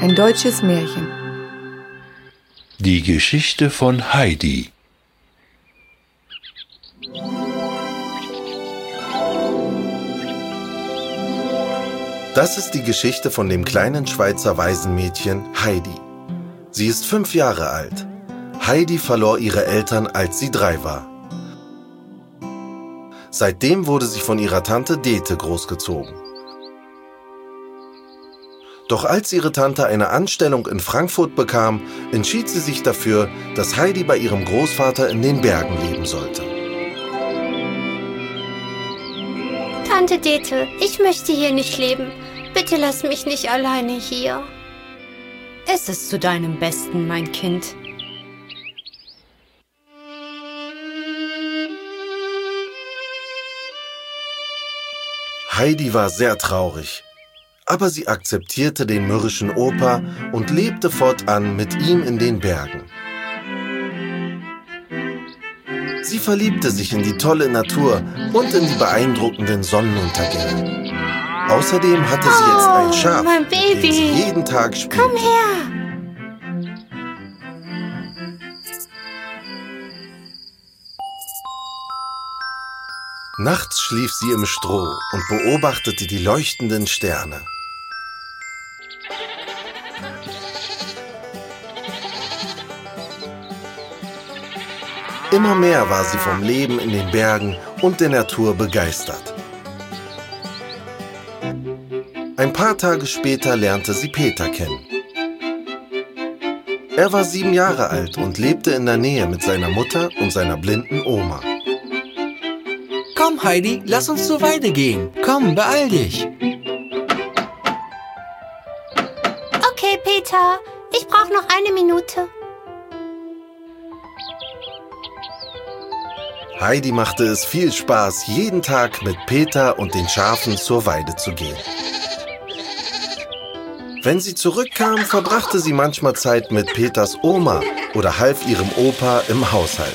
Ein deutsches Märchen. Die Geschichte von Heidi. Das ist die Geschichte von dem kleinen Schweizer Waisenmädchen Heidi. Sie ist fünf Jahre alt. Heidi verlor ihre Eltern, als sie drei war. Seitdem wurde sie von ihrer Tante Dete großgezogen. Doch als ihre Tante eine Anstellung in Frankfurt bekam, entschied sie sich dafür, dass Heidi bei ihrem Großvater in den Bergen leben sollte. Tante Dete, ich möchte hier nicht leben. Bitte lass mich nicht alleine hier. Es ist zu deinem Besten, mein Kind. Heidi war sehr traurig, aber sie akzeptierte den mürrischen Opa und lebte fortan mit ihm in den Bergen. Sie verliebte sich in die tolle Natur und in die beeindruckenden Sonnenuntergänge. Außerdem hatte sie jetzt ein Oh, Schaf, mein mit dem sie jeden Tag spielte. Komm her. Nachts schlief sie im Stroh und beobachtete die leuchtenden Sterne. Immer mehr war sie vom Leben in den Bergen und der Natur begeistert. Ein paar Tage später lernte sie Peter kennen. Er war sieben Jahre alt und lebte in der Nähe mit seiner Mutter und seiner blinden Oma. Komm, Heidi, lass uns zur Weide gehen. Komm, beeil dich. Peter. Ich brauche noch eine Minute. Heidi machte es viel Spaß, jeden Tag mit Peter und den Schafen zur Weide zu gehen. Wenn sie zurückkam, verbrachte sie manchmal Zeit mit Peters Oma oder half ihrem Opa im Haushalt.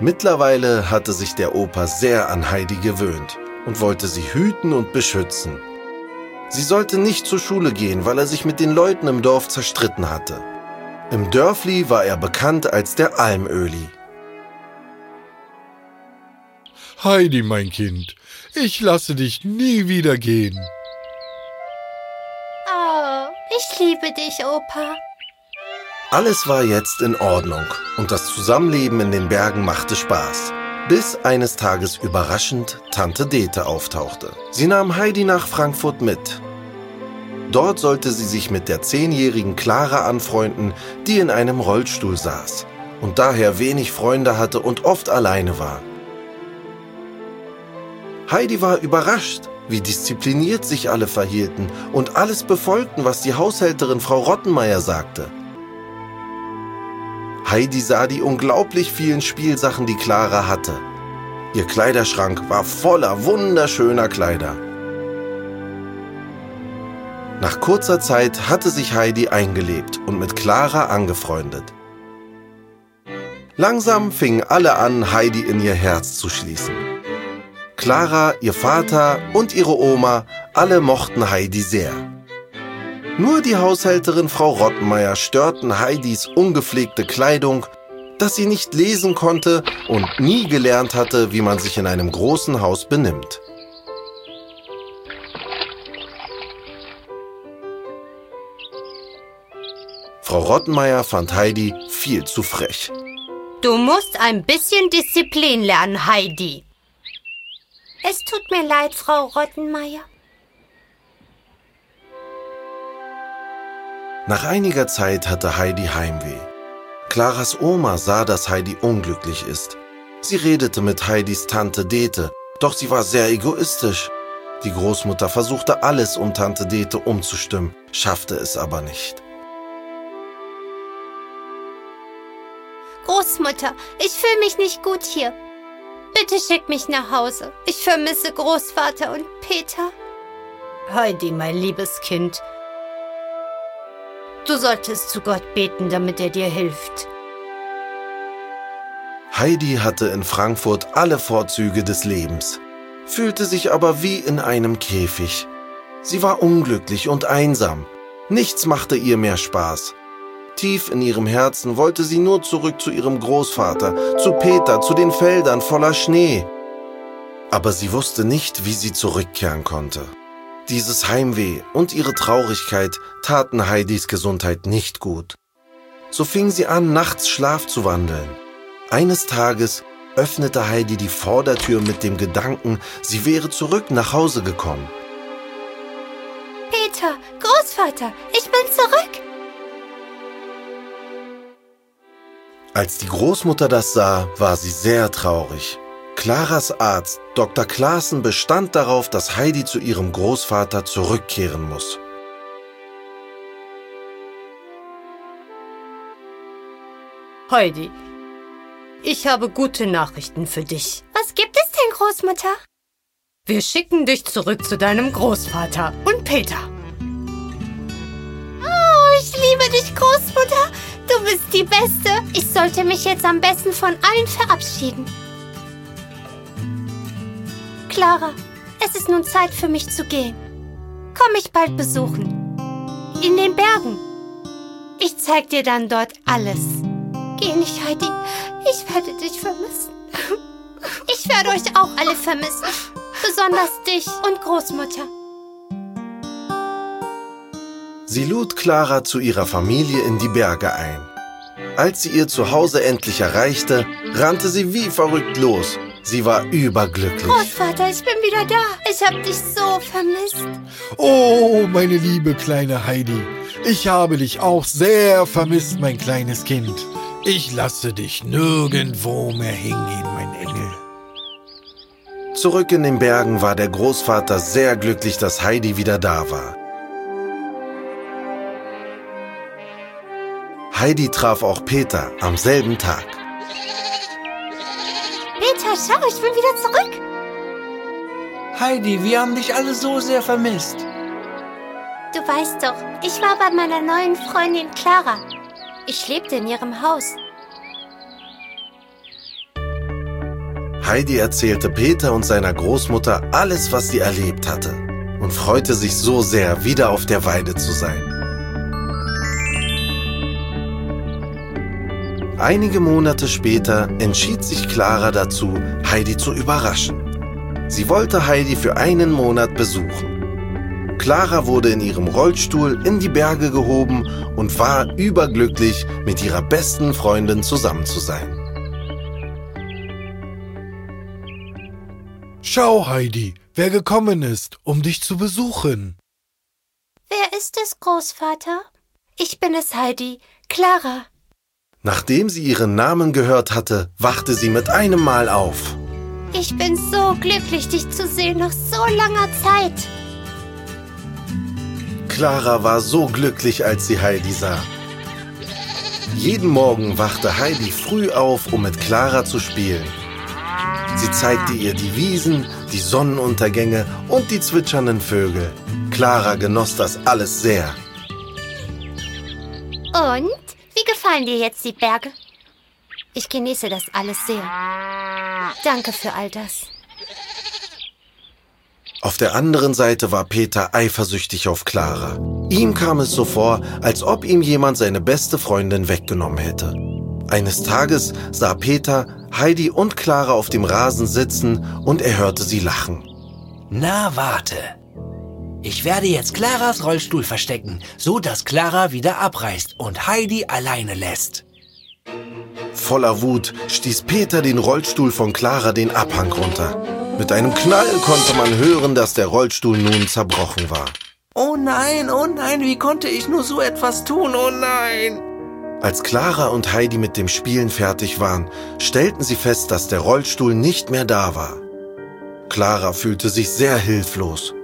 Mittlerweile hatte sich der Opa sehr an Heidi gewöhnt und wollte sie hüten und beschützen. Sie sollte nicht zur Schule gehen, weil er sich mit den Leuten im Dorf zerstritten hatte. Im Dörfli war er bekannt als der Almöli. Heidi, mein Kind, ich lasse dich nie wieder gehen. Oh, ich liebe dich, Opa. Alles war jetzt in Ordnung und das Zusammenleben in den Bergen machte Spaß. Bis eines Tages überraschend Tante Dete auftauchte. Sie nahm Heidi nach Frankfurt mit. Dort sollte sie sich mit der zehnjährigen Clara anfreunden, die in einem Rollstuhl saß und daher wenig Freunde hatte und oft alleine war. Heidi war überrascht, wie diszipliniert sich alle verhielten und alles befolgten, was die Haushälterin Frau Rottenmeier sagte. Heidi sah die unglaublich vielen Spielsachen, die Clara hatte. Ihr Kleiderschrank war voller wunderschöner Kleider. Nach kurzer Zeit hatte sich Heidi eingelebt und mit Clara angefreundet. Langsam fingen alle an, Heidi in ihr Herz zu schließen. Clara, ihr Vater und ihre Oma, alle mochten Heidi sehr. Nur die Haushälterin Frau Rottenmeier störten Heidis ungepflegte Kleidung, dass sie nicht lesen konnte und nie gelernt hatte, wie man sich in einem großen Haus benimmt. Frau Rottenmeier fand Heidi viel zu frech. Du musst ein bisschen Disziplin lernen, Heidi. Es tut mir leid, Frau Rottenmeier. Nach einiger Zeit hatte Heidi Heimweh. Claras Oma sah, dass Heidi unglücklich ist. Sie redete mit Heidis Tante Dete, doch sie war sehr egoistisch. Die Großmutter versuchte alles, um Tante Dete umzustimmen, schaffte es aber nicht. Großmutter, ich fühle mich nicht gut hier. Bitte schick mich nach Hause. Ich vermisse Großvater und Peter. Heidi, mein liebes Kind. Du solltest zu Gott beten, damit er dir hilft. Heidi hatte in Frankfurt alle Vorzüge des Lebens. fühlte sich aber wie in einem Käfig. Sie war unglücklich und einsam. Nichts machte ihr mehr Spaß. Tief in ihrem Herzen wollte sie nur zurück zu ihrem Großvater, zu Peter, zu den Feldern voller Schnee. Aber sie wusste nicht, wie sie zurückkehren konnte. Dieses Heimweh und ihre Traurigkeit taten Heidis Gesundheit nicht gut. So fing sie an, nachts Schlaf zu wandeln. Eines Tages öffnete Heidi die Vordertür mit dem Gedanken, sie wäre zurück nach Hause gekommen. Peter, Großvater, ich bin zurück. Als die Großmutter das sah, war sie sehr traurig. Claras Arzt, Dr. Klaassen, bestand darauf, dass Heidi zu ihrem Großvater zurückkehren muss. Heidi, ich habe gute Nachrichten für dich. Was gibt es denn, Großmutter? Wir schicken dich zurück zu deinem Großvater und Peter. Oh, ich liebe dich, Großmutter. Du bist die Beste. Ich sollte mich jetzt am besten von allen verabschieden. Clara, es ist nun Zeit für mich zu gehen. Komm mich bald besuchen. In den Bergen. Ich zeig dir dann dort alles. Geh nicht, Heidi. Ich werde dich vermissen. Ich werde euch auch alle vermissen. Besonders dich und Großmutter. Sie lud Clara zu ihrer Familie in die Berge ein. Als sie ihr Zuhause endlich erreichte, rannte sie wie verrückt los. Sie war überglücklich. Großvater, ich bin wieder da. Ich hab dich so vermisst. Oh, meine liebe kleine Heidi, ich habe dich auch sehr vermisst, mein kleines Kind. Ich lasse dich nirgendwo mehr hingehen, mein Engel. Zurück in den Bergen war der Großvater sehr glücklich, dass Heidi wieder da war. Heidi traf auch Peter am selben Tag. Schau, ich bin wieder zurück. Heidi, wir haben dich alle so sehr vermisst. Du weißt doch, ich war bei meiner neuen Freundin Clara. Ich lebte in ihrem Haus. Heidi erzählte Peter und seiner Großmutter alles, was sie erlebt hatte und freute sich so sehr, wieder auf der Weide zu sein. Einige Monate später entschied sich Clara dazu, Heidi zu überraschen. Sie wollte Heidi für einen Monat besuchen. Clara wurde in ihrem Rollstuhl in die Berge gehoben und war überglücklich, mit ihrer besten Freundin zusammen zu sein. Schau, Heidi, wer gekommen ist, um dich zu besuchen. Wer ist es, Großvater? Ich bin es, Heidi. Clara. Nachdem sie ihren Namen gehört hatte, wachte sie mit einem Mal auf. Ich bin so glücklich, dich zu sehen nach so langer Zeit. Clara war so glücklich, als sie Heidi sah. Jeden Morgen wachte Heidi früh auf, um mit Clara zu spielen. Sie zeigte ihr die Wiesen, die Sonnenuntergänge und die zwitschernden Vögel. Clara genoss das alles sehr. Und? Wie gefallen dir jetzt die Berge? Ich genieße das alles sehr. Danke für all das. Auf der anderen Seite war Peter eifersüchtig auf Clara. Ihm kam es so vor, als ob ihm jemand seine beste Freundin weggenommen hätte. Eines Tages sah Peter Heidi und Clara auf dem Rasen sitzen und er hörte sie lachen. Na, warte. Ich werde jetzt Claras Rollstuhl verstecken, so dass Clara wieder abreißt und Heidi alleine lässt. Voller Wut stieß Peter den Rollstuhl von Clara den Abhang runter. Mit einem Knall konnte man hören, dass der Rollstuhl nun zerbrochen war. Oh nein, oh nein, wie konnte ich nur so etwas tun? Oh nein! Als Clara und Heidi mit dem Spielen fertig waren, stellten sie fest, dass der Rollstuhl nicht mehr da war. Clara fühlte sich sehr hilflos.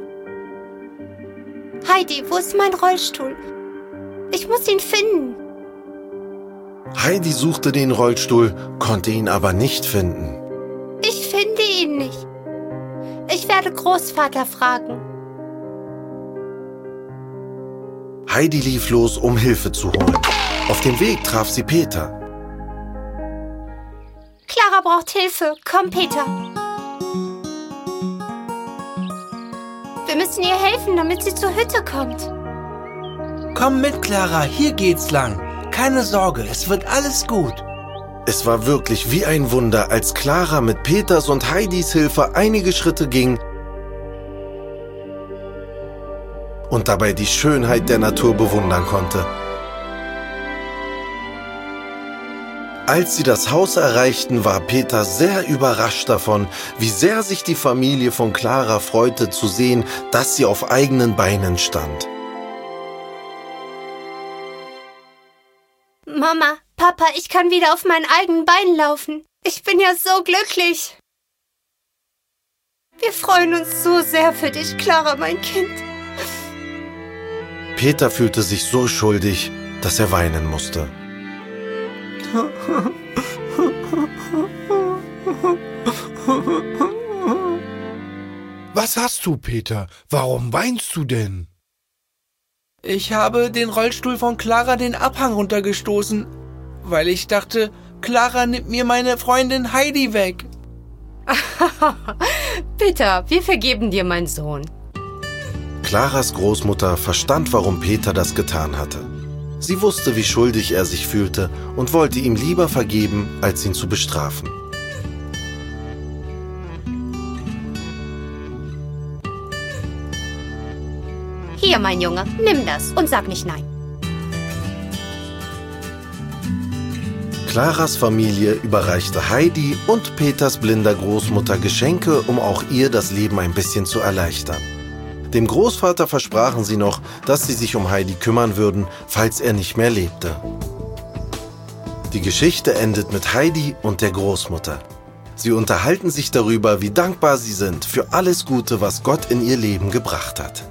Heidi, wo ist mein Rollstuhl? Ich muss ihn finden. Heidi suchte den Rollstuhl, konnte ihn aber nicht finden. Ich finde ihn nicht. Ich werde Großvater fragen. Heidi lief los, um Hilfe zu holen. Auf dem Weg traf sie Peter. Clara braucht Hilfe. Komm, Peter. Wir müssen ihr helfen, damit sie zur Hütte kommt. Komm mit, Clara, hier geht's lang. Keine Sorge, es wird alles gut. Es war wirklich wie ein Wunder, als Clara mit Peters und Heidis Hilfe einige Schritte ging und dabei die Schönheit der Natur bewundern konnte. Als sie das Haus erreichten, war Peter sehr überrascht davon, wie sehr sich die Familie von Clara freute zu sehen, dass sie auf eigenen Beinen stand. Mama, Papa, ich kann wieder auf meinen eigenen Beinen laufen. Ich bin ja so glücklich. Wir freuen uns so sehr für dich, Clara, mein Kind. Peter fühlte sich so schuldig, dass er weinen musste. Was hast du, Peter? Warum weinst du denn? Ich habe den Rollstuhl von Clara den Abhang runtergestoßen, weil ich dachte, Clara nimmt mir meine Freundin Heidi weg. Peter, wir vergeben dir, mein Sohn. Claras Großmutter verstand, warum Peter das getan hatte. Sie wusste, wie schuldig er sich fühlte und wollte ihm lieber vergeben, als ihn zu bestrafen. Hier, mein Junge, nimm das und sag nicht nein. Claras Familie überreichte Heidi und Peters blinder Großmutter Geschenke, um auch ihr das Leben ein bisschen zu erleichtern. Dem Großvater versprachen sie noch, dass sie sich um Heidi kümmern würden, falls er nicht mehr lebte. Die Geschichte endet mit Heidi und der Großmutter. Sie unterhalten sich darüber, wie dankbar sie sind für alles Gute, was Gott in ihr Leben gebracht hat.